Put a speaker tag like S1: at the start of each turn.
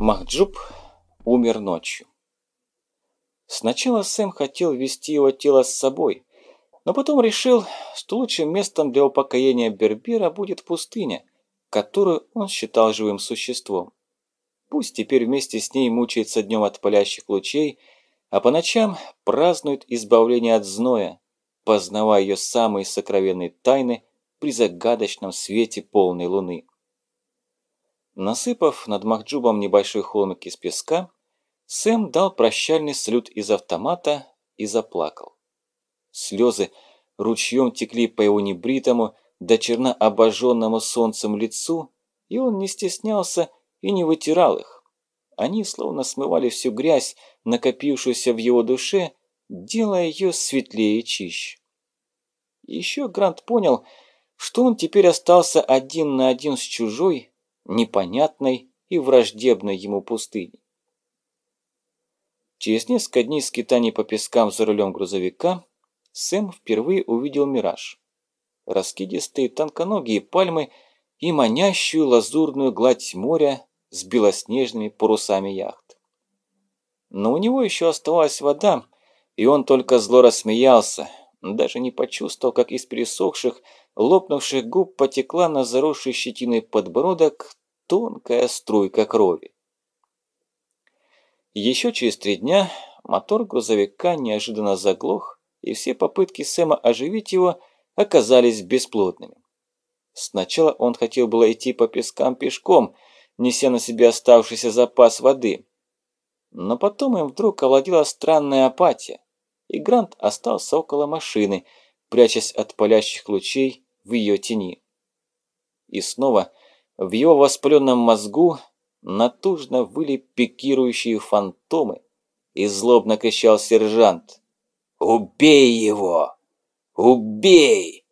S1: Махджуб умер ночью. Сначала Сэм хотел вести его тело с собой, но потом решил, что лучшим местом для упокоения Бербера будет пустыня, которую он считал живым существом. Пусть теперь вместе с ней мучается днем от палящих лучей, а по ночам празднует избавление от зноя, познавая ее самые сокровенные тайны при загадочном свете полной луны. Насыпав над Махджубом небольшой холмик из песка, Сэм дал прощальный салют из автомата и заплакал. Слезы ручьем текли по его небритому, до черна обожженному солнцем лицу, и он не стеснялся и не вытирал их. Они словно смывали всю грязь, накопившуюся в его душе, делая ее светлее и чище. Еще Грант понял, что он теперь остался один на один с чужой, непонятной и враждебной ему пустыней. Через несколько дней скитаний по пескам за рулем грузовика Сэм впервые увидел мираж. Раскидистые тонконогие пальмы и манящую лазурную гладь моря с белоснежными парусами яхт. Но у него еще оставалась вода, и он только зло рассмеялся, даже не почувствовал, как из пересохших, лопнувших губ потекла на заросший щетиной подбородок тонкая струйка крови. Еще через три дня мотор грузовика неожиданно заглох, и все попытки Сэма оживить его оказались бесплодными. Сначала он хотел было идти по пескам пешком, неся на себе оставшийся запас воды. Но потом им вдруг овладела странная апатия, и Грант остался около машины, прячась от палящих лучей в ее тени. И снова в его воспаленном мозгу натужно выли пикирующие фантомы, и злобно кричал сержант. «Убей его! Убей!